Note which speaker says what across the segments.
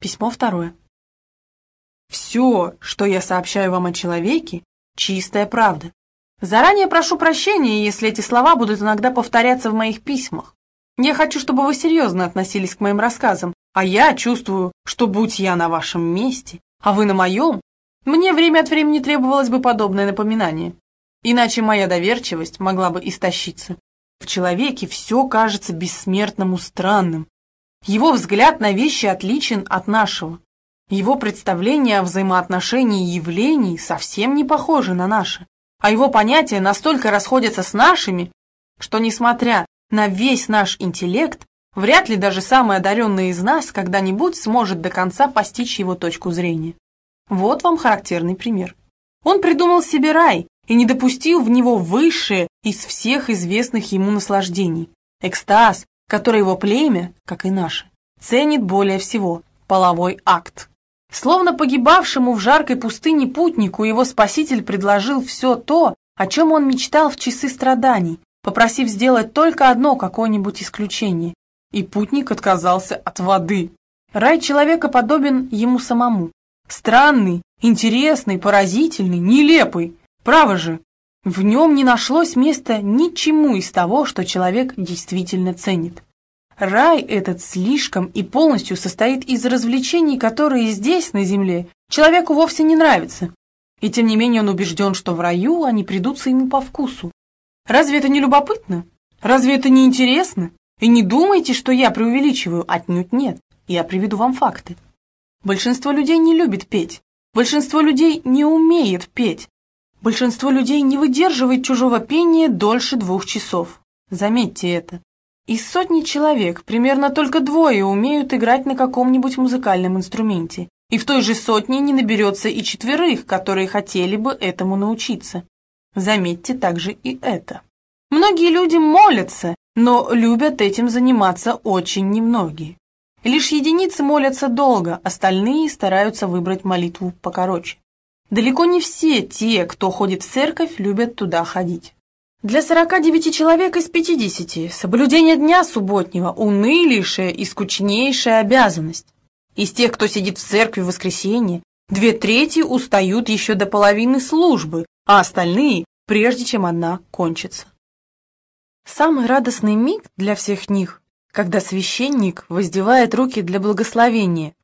Speaker 1: Письмо второе. Все, что я сообщаю вам о человеке, чистая правда. Заранее прошу прощения, если эти слова будут иногда повторяться в моих письмах. Я хочу, чтобы вы серьезно относились к моим рассказам, а я чувствую, что будь я на вашем месте, а вы на моем, мне время от времени требовалось бы подобное напоминание. Иначе моя доверчивость могла бы истощиться. В человеке все кажется бессмертному странным. Его взгляд на вещи отличен от нашего. Его представление о взаимоотношении явлений совсем не похоже на наши, а его понятия настолько расходятся с нашими, что, несмотря на весь наш интеллект, вряд ли даже самый одаренный из нас когда-нибудь сможет до конца постичь его точку зрения. Вот вам характерный пример. Он придумал себе рай и не допустил в него высшее из всех известных ему наслаждений. Экстаз, который его племя, как и наше, ценит более всего – половой акт. Словно погибавшему в жаркой пустыне путнику его спаситель предложил все то, о чем он мечтал в часы страданий, попросив сделать только одно какое-нибудь исключение. И путник отказался от воды. Рай человека подобен ему самому. Странный, интересный, поразительный, нелепый. Право же, в нем не нашлось места ничему из того, что человек действительно ценит. Рай этот слишком и полностью состоит из развлечений, которые здесь, на земле, человеку вовсе не нравятся. И тем не менее он убежден, что в раю они придутся ему по вкусу. Разве это не любопытно? Разве это не интересно? И не думайте, что я преувеличиваю, отнюдь нет. Я приведу вам факты. Большинство людей не любит петь. Большинство людей не умеет петь. Большинство людей не выдерживает чужого пения дольше двух часов. Заметьте это. Из сотни человек примерно только двое умеют играть на каком-нибудь музыкальном инструменте, и в той же сотне не наберется и четверых, которые хотели бы этому научиться. Заметьте также и это. Многие люди молятся, но любят этим заниматься очень немногие. Лишь единицы молятся долго, остальные стараются выбрать молитву покороче. Далеко не все те, кто ходит в церковь, любят туда ходить. Для 49 человек из 50 соблюдение дня субботнего – унылейшая и скучнейшая обязанность. Из тех, кто сидит в церкви в воскресенье, две трети устают еще до половины службы, а остальные – прежде чем одна кончится. Самый радостный миг для всех них, когда священник воздевает руки для благословения.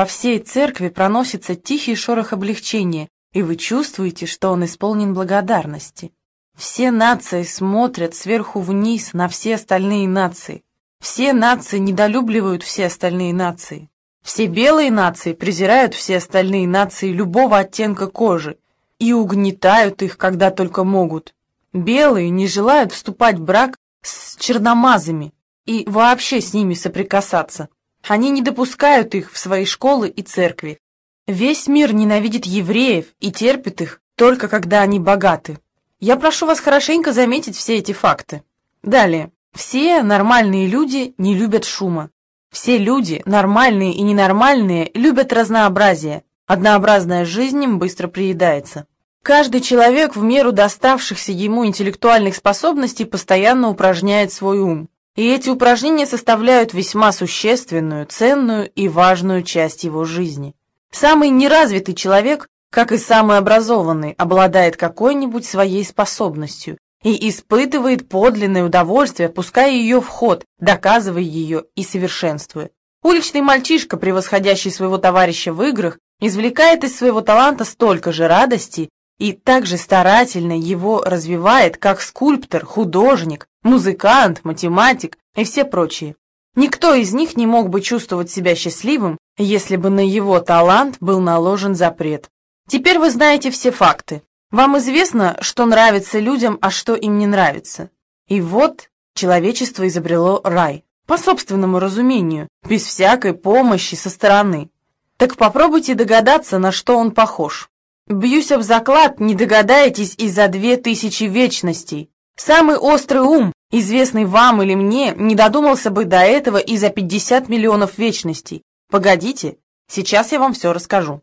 Speaker 1: По всей церкви проносится тихий шорох облегчения, и вы чувствуете, что он исполнен благодарности. Все нации смотрят сверху вниз на все остальные нации. Все нации недолюбливают все остальные нации. Все белые нации презирают все остальные нации любого оттенка кожи и угнетают их, когда только могут. Белые не желают вступать в брак с черномазами и вообще с ними соприкасаться. Они не допускают их в свои школы и церкви. Весь мир ненавидит евреев и терпит их только когда они богаты. Я прошу вас хорошенько заметить все эти факты. Далее. Все нормальные люди не любят шума. Все люди, нормальные и ненормальные, любят разнообразие. Однообразная жизнь им быстро приедается. Каждый человек в меру доставшихся ему интеллектуальных способностей постоянно упражняет свой ум. И эти упражнения составляют весьма существенную, ценную и важную часть его жизни. Самый неразвитый человек как и самый образованный, обладает какой-нибудь своей способностью и испытывает подлинное удовольствие, пуская ее в ход, доказывая ее и совершенствуя. Уличный мальчишка, превосходящий своего товарища в играх, извлекает из своего таланта столько же радости и также старательно его развивает, как скульптор, художник, музыкант, математик и все прочие. Никто из них не мог бы чувствовать себя счастливым, если бы на его талант был наложен запрет. Теперь вы знаете все факты. Вам известно, что нравится людям, а что им не нравится. И вот человечество изобрело рай. По собственному разумению, без всякой помощи со стороны. Так попробуйте догадаться, на что он похож. Бьюсь об заклад, не догадаетесь и за две тысячи вечностей. Самый острый ум, известный вам или мне, не додумался бы до этого и за 50 миллионов вечностей. Погодите, сейчас я вам все расскажу.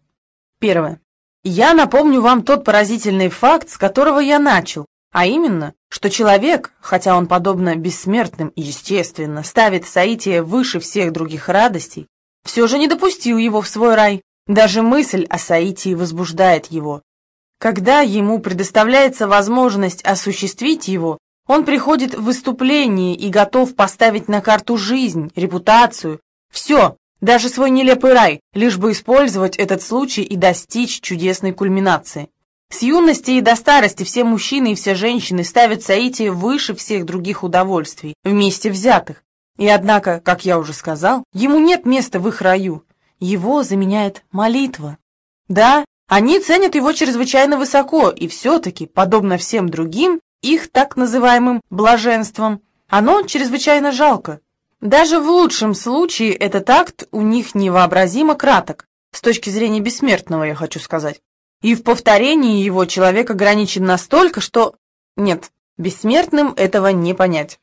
Speaker 1: Первое. Я напомню вам тот поразительный факт, с которого я начал, а именно, что человек, хотя он, подобно бессмертным и естественно, ставит соитие выше всех других радостей, все же не допустил его в свой рай. Даже мысль о Саитии возбуждает его. Когда ему предоставляется возможность осуществить его, он приходит в выступление и готов поставить на карту жизнь, репутацию, все, даже свой нелепый рай, лишь бы использовать этот случай и достичь чудесной кульминации. С юности и до старости все мужчины и все женщины ставят Саити выше всех других удовольствий, вместе взятых. И однако, как я уже сказал, ему нет места в их раю. Его заменяет молитва. Да, они ценят его чрезвычайно высоко, и все-таки, подобно всем другим, их так называемым блаженством, оно чрезвычайно жалко. Даже в лучшем случае этот акт у них невообразимо краток, с точки зрения бессмертного, я хочу сказать. И в повторении его человек ограничен настолько, что... Нет, бессмертным этого не понять.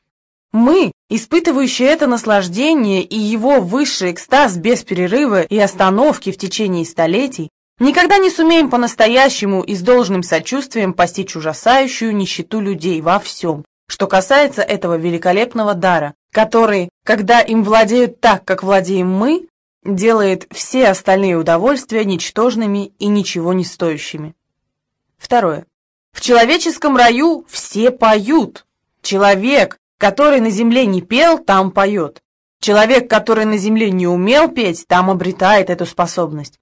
Speaker 1: Мы, испытывающие это наслаждение и его высший экстаз без перерыва и остановки в течение столетий, никогда не сумеем по-настоящему и с должным сочувствием постичь ужасающую нищету людей во всем, что касается этого великолепного дара, который, когда им владеют так, как владеем мы, делает все остальные удовольствия ничтожными и ничего не стоящими. Второе. В человеческом раю все поют. Человек, который на земле не пел, там поет. Человек, который на земле не умел петь, там обретает эту способность.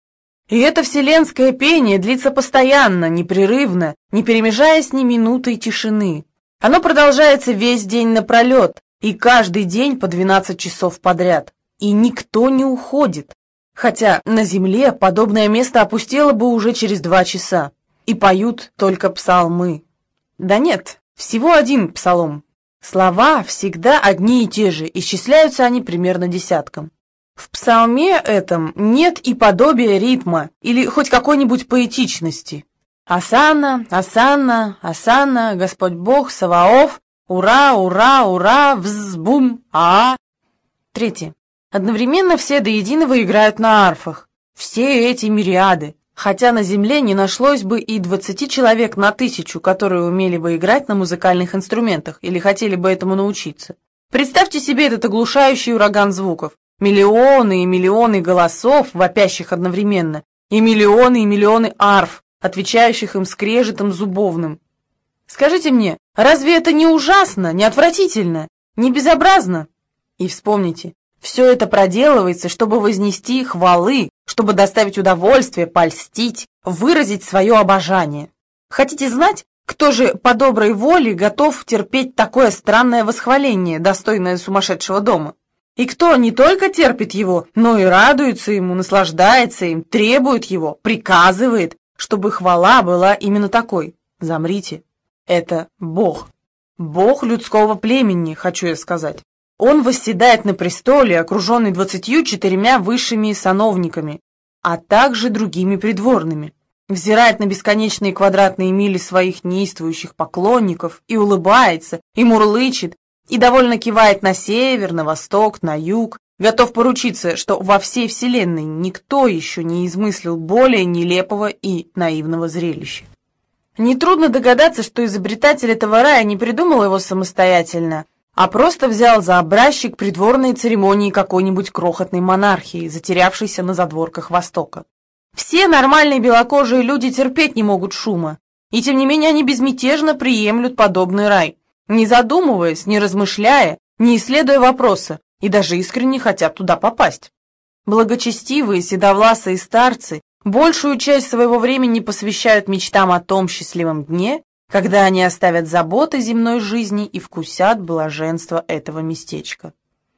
Speaker 1: И это вселенское пение длится постоянно, непрерывно, не перемежаясь ни минутой тишины. Оно продолжается весь день напролет, и каждый день по 12 часов подряд. И никто не уходит. Хотя на земле подобное место опустело бы уже через два часа. И поют только псалмы. Да нет, всего один псалом. Слова всегда одни и те же, исчисляются они примерно десятком. В псалме этом нет и подобия ритма или хоть какой-нибудь поэтичности. Асана, Асана, Асана, Господь Бог, Саваоф, Ура, ура, ура, взбум, а. Третье. Одновременно все до единого играют на арфах. Все эти мириады, хотя на Земле не нашлось бы и 20 человек на тысячу, которые умели бы играть на музыкальных инструментах или хотели бы этому научиться. Представьте себе этот оглушающий ураган звуков. Миллионы и миллионы голосов, вопящих одновременно, и миллионы и миллионы арф, отвечающих им скрежетом зубовным. Скажите мне, разве это не ужасно, не отвратительно, не безобразно? И вспомните, все это проделывается, чтобы вознести хвалы, чтобы доставить удовольствие, польстить, выразить свое обожание. Хотите знать, кто же по доброй воле готов терпеть такое странное восхваление, достойное сумасшедшего дома? И кто не только терпит его, но и радуется ему, наслаждается им, требует его, приказывает, чтобы хвала была именно такой. Замрите. Это Бог. Бог людского племени, хочу я сказать. Он восседает на престоле, окруженный двадцатью четырьмя высшими сановниками, а также другими придворными. Взирает на бесконечные квадратные мили своих неистующих поклонников и улыбается, и мурлычет, и довольно кивает на север, на восток, на юг, готов поручиться, что во всей вселенной никто еще не измыслил более нелепого и наивного зрелища. Нетрудно догадаться, что изобретатель этого рая не придумал его самостоятельно, а просто взял за образчик придворные церемонии какой-нибудь крохотной монархии, затерявшейся на задворках Востока. Все нормальные белокожие люди терпеть не могут шума, и тем не менее они безмятежно приемлют подобный рай, не задумываясь, не размышляя, не исследуя вопроса, и даже искренне хотят туда попасть. Благочестивые седовласые старцы большую часть своего времени посвящают мечтам о том счастливом дне, когда они оставят заботы земной жизни и вкусят блаженство этого местечка.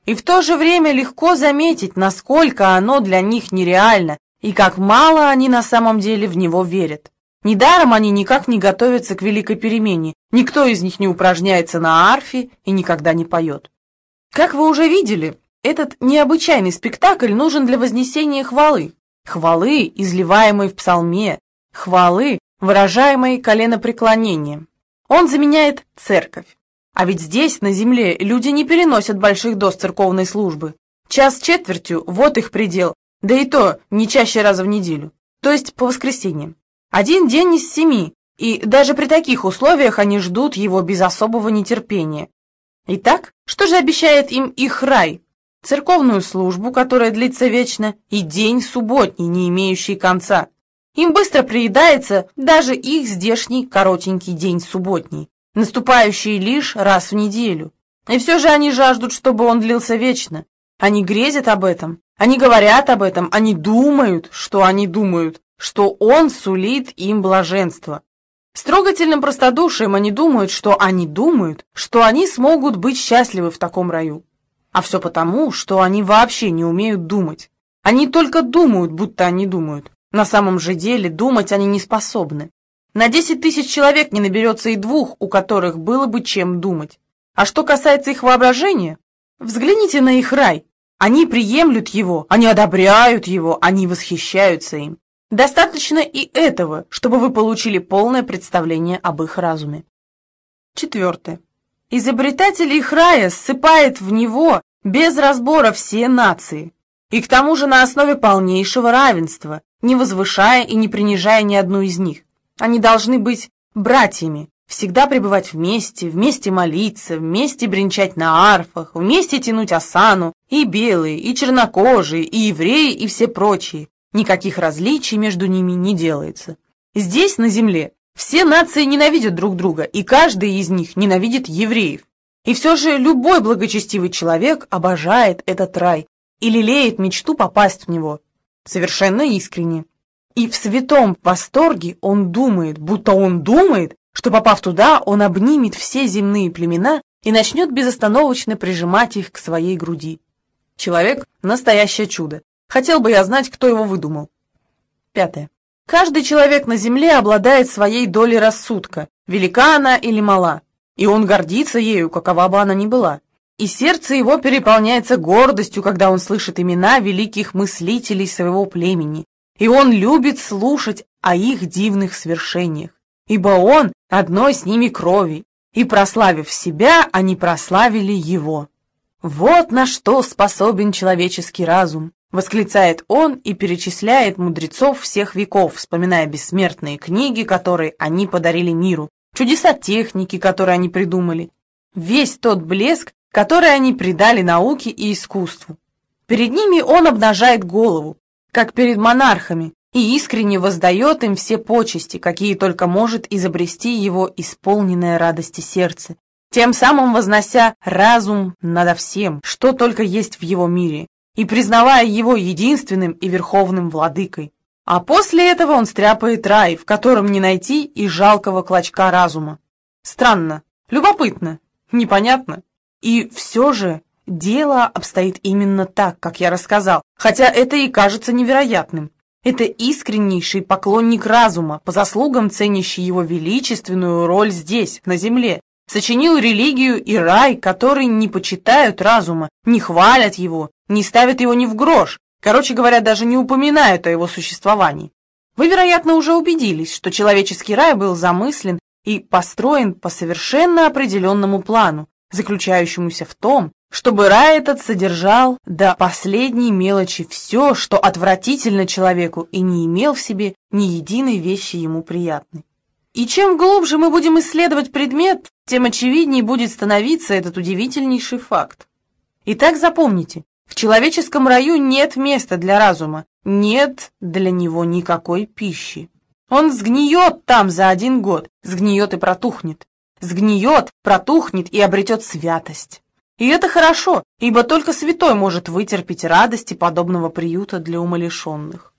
Speaker 1: И в то же время легко заметить, насколько оно для них нереально и как мало они на самом деле в него верят. Недаром они никак не готовятся к великой перемене, никто из них не упражняется на арфе и никогда не поет. Как вы уже видели, этот необычайный спектакль нужен для вознесения хвалы. Хвалы, изливаемой в псалме, хвалы, выражаемой коленопреклонением. Он заменяет церковь. А ведь здесь, на земле, люди не переносят больших доз церковной службы. Час четвертью – вот их предел, да и то не чаще раза в неделю, то есть по воскресеньям. Один день из семи, и даже при таких условиях они ждут его без особого нетерпения. Итак, что же обещает им их рай? церковную службу, которая длится вечно, и день субботний, не имеющий конца. Им быстро приедается даже их здешний коротенький день субботний, наступающий лишь раз в неделю. И все же они жаждут, чтобы он длился вечно. Они грезят об этом, они говорят об этом, они думают, что они думают, что он сулит им блаженство. С трогательным простодушием они думают, что они думают, что они смогут быть счастливы в таком раю. А все потому, что они вообще не умеют думать. Они только думают, будто они думают. На самом же деле думать они не способны. На 10 тысяч человек не наберется и двух, у которых было бы чем думать. А что касается их воображения, взгляните на их рай. Они приемлют его, они одобряют его, они восхищаются им. Достаточно и этого, чтобы вы получили полное представление об их разуме. Четвертое. Изобретатель их рая ссыпает в него без разбора все нации, и к тому же на основе полнейшего равенства, не возвышая и не принижая ни одну из них. Они должны быть братьями, всегда пребывать вместе, вместе молиться, вместе бренчать на арфах, вместе тянуть осану, и белые, и чернокожие, и евреи, и все прочие. Никаких различий между ними не делается. Здесь, на земле, все нации ненавидят друг друга, и каждый из них ненавидит евреев. И все же любой благочестивый человек обожает этот рай и лелеет мечту попасть в него. Совершенно искренне. И в святом восторге он думает, будто он думает, что попав туда, он обнимет все земные племена и начнет безостановочно прижимать их к своей груди. Человек — настоящее чудо. Хотел бы я знать, кто его выдумал. Пятое. Каждый человек на земле обладает своей долей рассудка, велика она или мала, и он гордится ею, какова бы она ни была. И сердце его переполняется гордостью, когда он слышит имена великих мыслителей своего племени, и он любит слушать о их дивных свершениях, ибо он одной с ними крови, и, прославив себя, они прославили его. Вот на что способен человеческий разум, восклицает он и перечисляет мудрецов всех веков, вспоминая бессмертные книги, которые они подарили миру, чудеса техники, которые они придумали, весь тот блеск, который они придали науке и искусству. Перед ними он обнажает голову, как перед монархами, и искренне воздает им все почести, какие только может изобрести его исполненное радости сердце, тем самым вознося разум надо всем, что только есть в его мире, и признавая его единственным и верховным владыкой. А после этого он стряпает рай, в котором не найти и жалкого клочка разума. Странно, любопытно, непонятно. И все же дело обстоит именно так, как я рассказал, хотя это и кажется невероятным. Это искреннейший поклонник разума, по заслугам ценящий его величественную роль здесь, на земле, сочинил религию и рай, которые не почитают разума, не хвалят его, не ставят его ни в грош, короче говоря, даже не упоминают о его существовании. Вы, вероятно, уже убедились, что человеческий рай был замыслен и построен по совершенно определенному плану, заключающемуся в том, чтобы рай этот содержал до последней мелочи все, что отвратительно человеку и не имел в себе ни единой вещи ему приятной. И чем глубже мы будем исследовать предмет, тем очевиднее будет становиться этот удивительнейший факт. Итак, запомните, в человеческом раю нет места для разума, нет для него никакой пищи. Он сгниет там за один год, сгниет и протухнет. Сгниет, протухнет и обретет святость. И это хорошо, ибо только святой может вытерпеть радости подобного приюта для умалишенных.